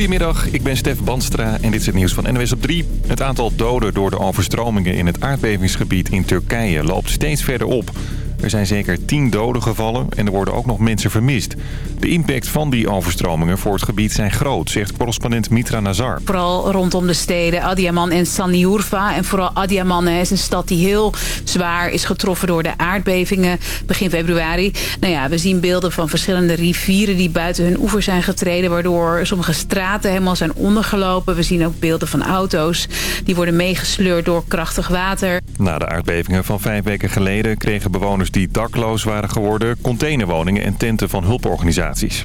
Goedemiddag, ik ben Stef Banstra en dit is het nieuws van NWS op 3. Het aantal doden door de overstromingen in het aardbevingsgebied in Turkije loopt steeds verder op. Er zijn zeker 10 doden gevallen en er worden ook nog mensen vermist. De impact van die overstromingen voor het gebied zijn groot, zegt correspondent Mitra Nazar. Vooral rondom de steden Adiaman en Sanliurfa. En vooral Adiaman is een stad die heel zwaar is getroffen door de aardbevingen begin februari. Nou ja, we zien beelden van verschillende rivieren die buiten hun oever zijn getreden... waardoor sommige straten helemaal zijn ondergelopen. We zien ook beelden van auto's die worden meegesleurd door krachtig water. Na de aardbevingen van vijf weken geleden kregen bewoners die dakloos waren geworden... containerwoningen en tenten van hulporganisaties.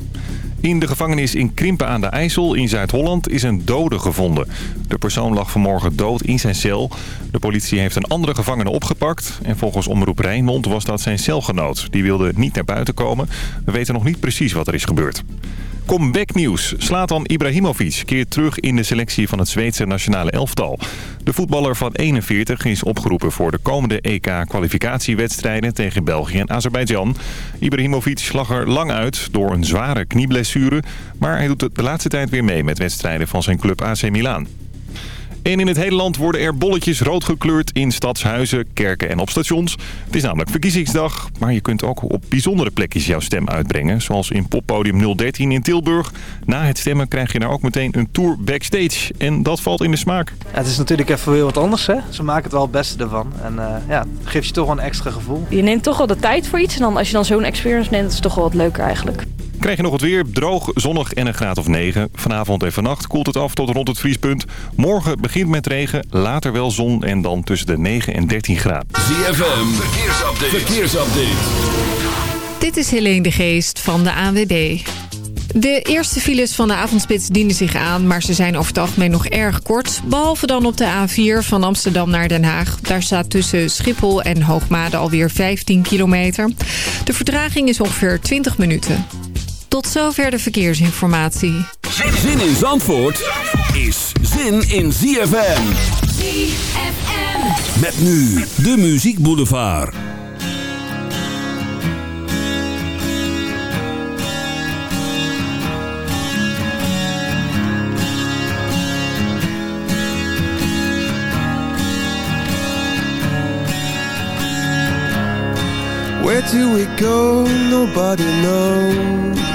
In de gevangenis in Krimpen aan de IJssel in Zuid-Holland is een dode gevonden. De persoon lag vanmorgen dood in zijn cel. De politie heeft een andere gevangene opgepakt. En volgens Omroep Rijnmond was dat zijn celgenoot. Die wilde niet naar buiten komen. We weten nog niet precies wat er is gebeurd. Comeback nieuws. Slatan Ibrahimovic keert terug in de selectie van het Zweedse nationale elftal. De voetballer van 41 is opgeroepen voor de komende EK-kwalificatiewedstrijden tegen België en Azerbeidzjan. Ibrahimovic lag er lang uit door een zware knieblessure, maar hij doet het de laatste tijd weer mee met wedstrijden van zijn club AC Milan. En in het hele land worden er bolletjes rood gekleurd in stadshuizen, kerken en op stations. Het is namelijk verkiezingsdag, maar je kunt ook op bijzondere plekjes jouw stem uitbrengen. Zoals in poppodium 013 in Tilburg. Na het stemmen krijg je daar ook meteen een tour backstage. En dat valt in de smaak. Ja, het is natuurlijk even weer wat anders, hè. Ze maken het wel het beste ervan. En uh, ja, het geeft je toch wel een extra gevoel. Je neemt toch wel de tijd voor iets. En dan, als je dan zo'n experience neemt, is het toch wel wat leuker eigenlijk. Krijg je nog het weer. Droog, zonnig en een graad of 9. Vanavond en vannacht koelt het af tot rond het vriespunt. Morgen begint met regen, later wel zon en dan tussen de 9 en 13 graden. ZFM, verkeersupdate. verkeersupdate. Dit is Helene de Geest van de ANWB. De eerste files van de avondspits dienen zich aan, maar ze zijn over het algemeen nog erg kort. Behalve dan op de A4 van Amsterdam naar Den Haag. Daar staat tussen Schiphol en Hoogmade alweer 15 kilometer. De vertraging is ongeveer 20 minuten. Tot zover de verkeersinformatie. Zin in Zandvoort is zin in ZFM. ZFM. Met nu de Muziek Boulevard. Where do we go? Nobody knows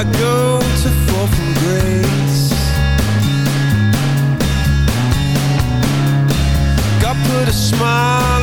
I go to fall from grace? God put a smile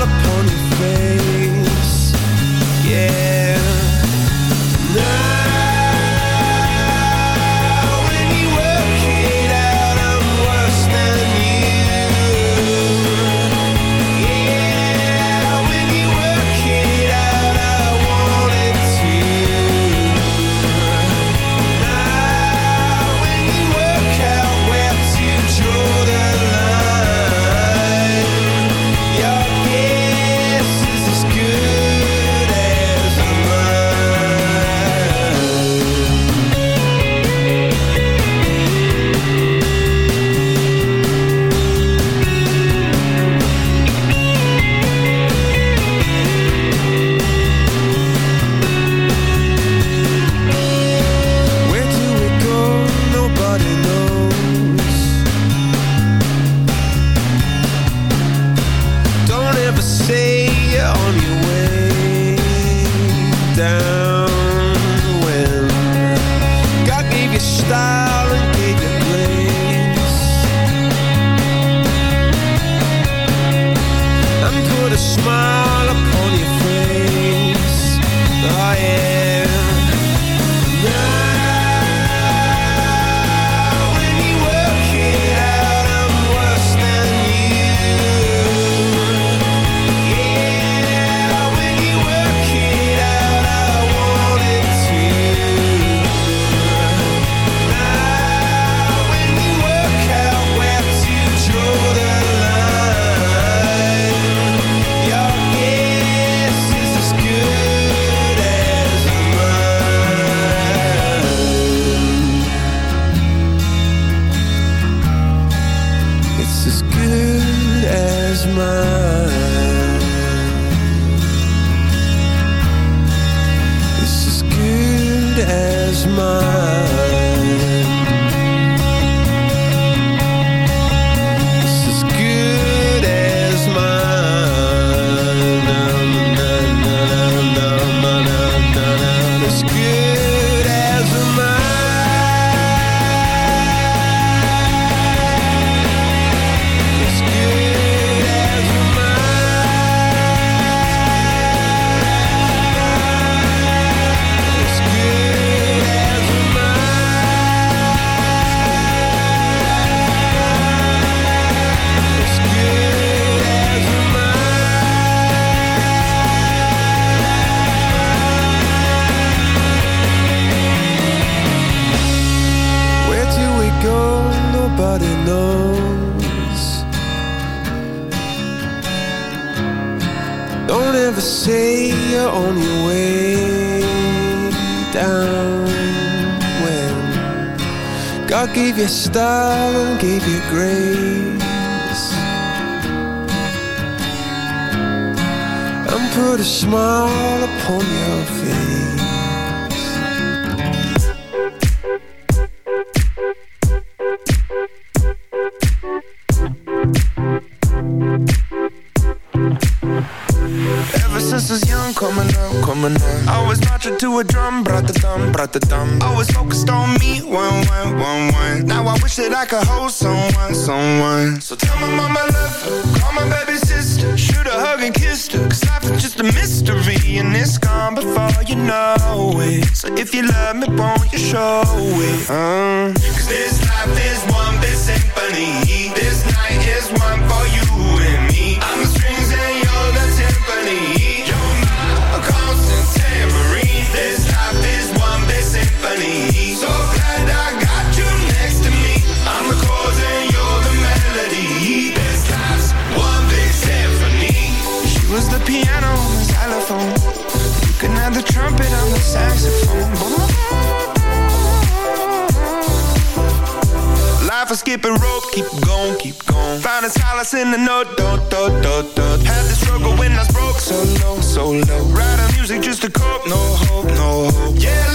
está someone, someone. So tell my mama love her, call my baby sister. Shoot a hug and kiss her, cause life is just a mystery And it's gone before you know it. So if you love me, won't you show it? Uh. Cause this life is one big symphony. This night is one for you and me. skipping rope, keep going, keep going. Find a solace in the note, do, do, do, do. Had the struggle when I was broke, so low, so low. Writing music just to cope, no hope, no hope. Yeah.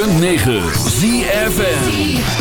106.9 ZFM.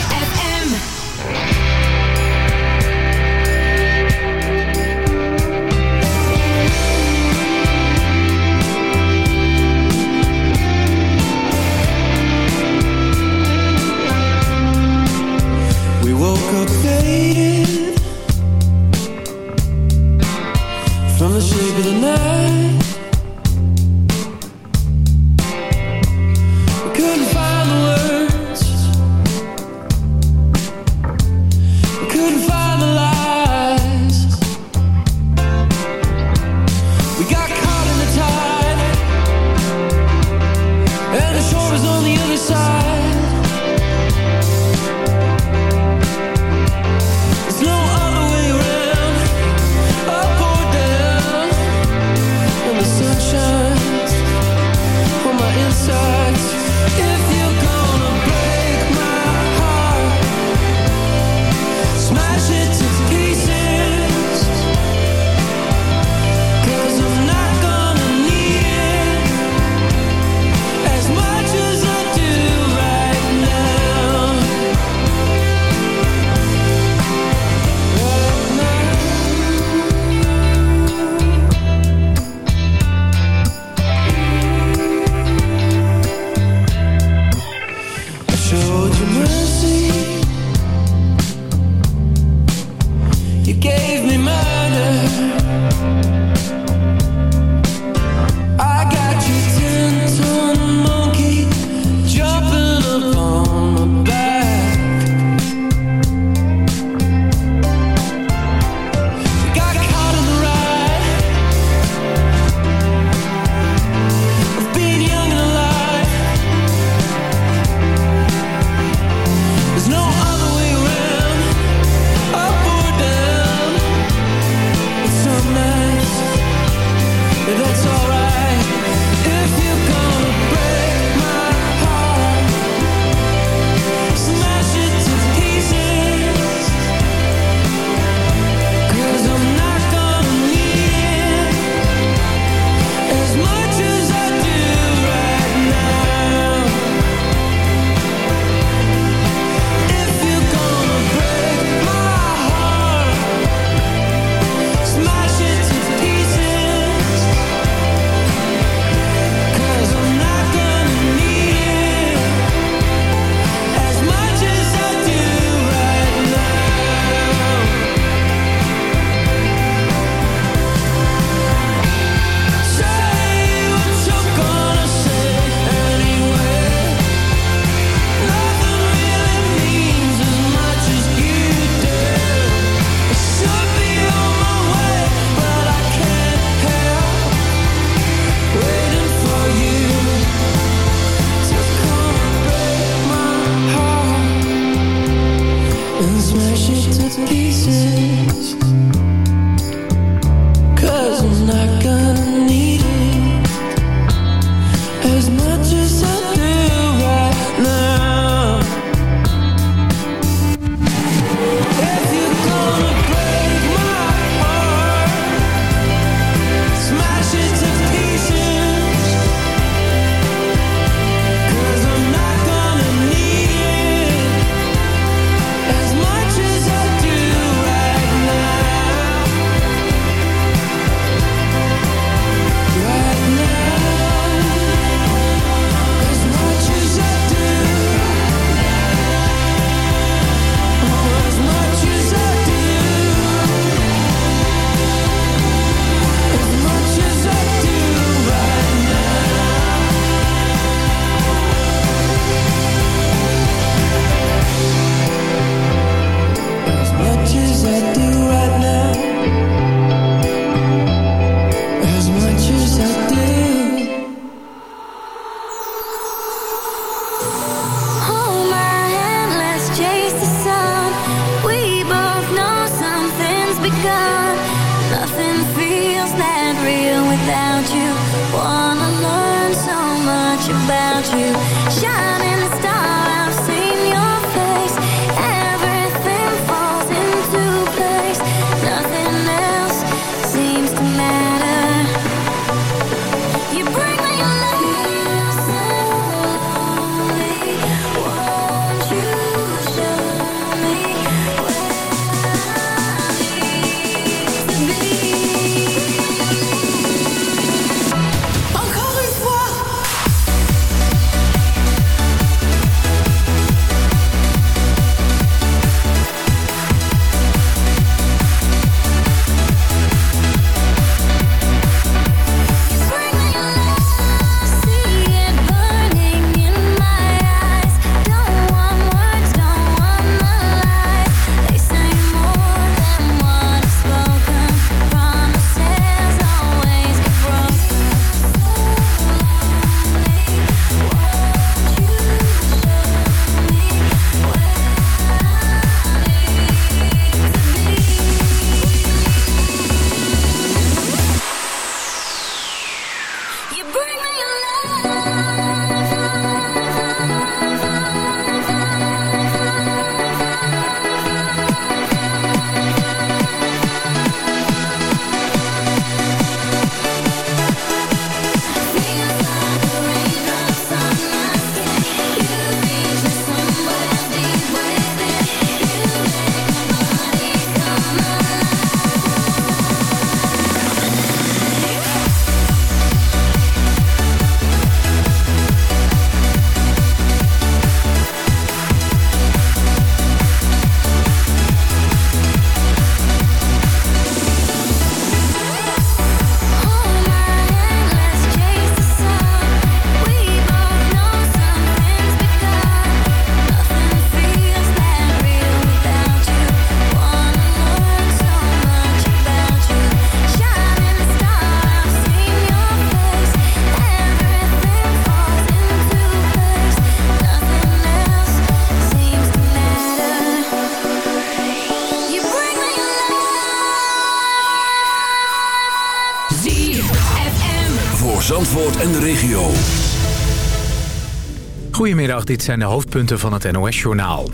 Goedemiddag, dit zijn de hoofdpunten van het NOS-journaal.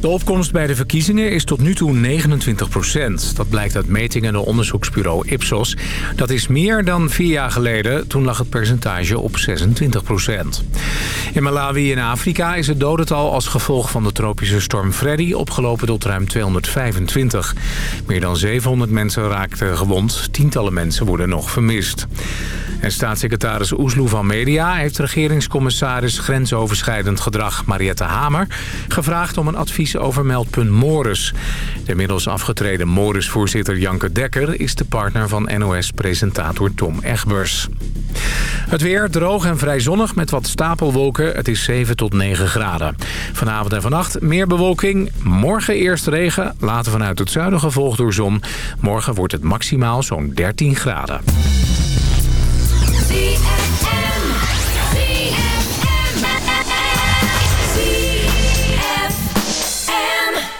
De opkomst bij de verkiezingen is tot nu toe 29 procent. Dat blijkt uit metingen door onderzoeksbureau Ipsos. Dat is meer dan vier jaar geleden. Toen lag het percentage op 26 procent. In Malawi in Afrika is het dodental als gevolg van de tropische storm Freddy... opgelopen tot ruim 225. Meer dan 700 mensen raakten gewond. Tientallen mensen worden nog vermist. En staatssecretaris Oesloe van Media heeft regeringscommissaris grensoverschrijdend gedrag Mariette Hamer gevraagd om een advies over meldpunt Morris. De inmiddels afgetreden Morris-voorzitter Janke Dekker is de partner van NOS-presentator Tom Egbers. Het weer droog en vrij zonnig met wat stapelwolken. Het is 7 tot 9 graden. Vanavond en vannacht meer bewolking. Morgen eerst regen, later vanuit het zuiden gevolgd door zon. Morgen wordt het maximaal zo'n 13 graden.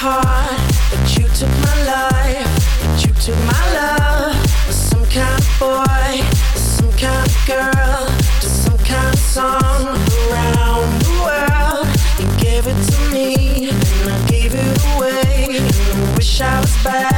Heart, but you took my life, but you took my love. Some kind of boy, some kind of girl, just some kind of song around the world. You gave it to me, and I gave it away. And I wish I was back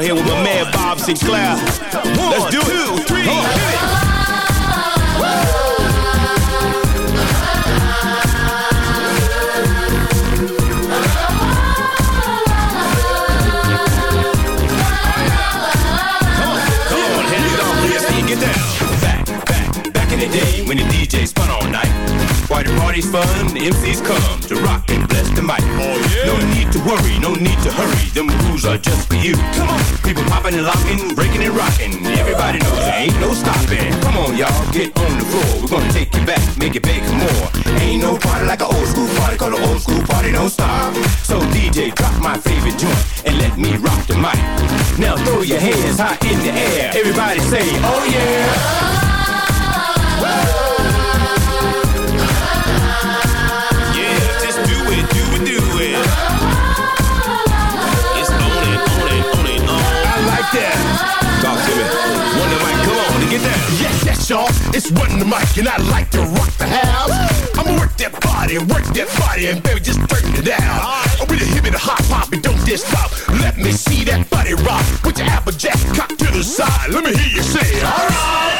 here with my man Bob Sinclair. Your hands high in the air. Everybody say, oh yeah. Yeah, y'all. It's Run the Mic, and I like to rock the house. I'ma work that body, work that body, and baby, just turn it down. Oh, I'm with a hip and a hot pop, and don't just stop. Let me see that body rock. Put your applejack cock to the side. Let me hear you say, alright.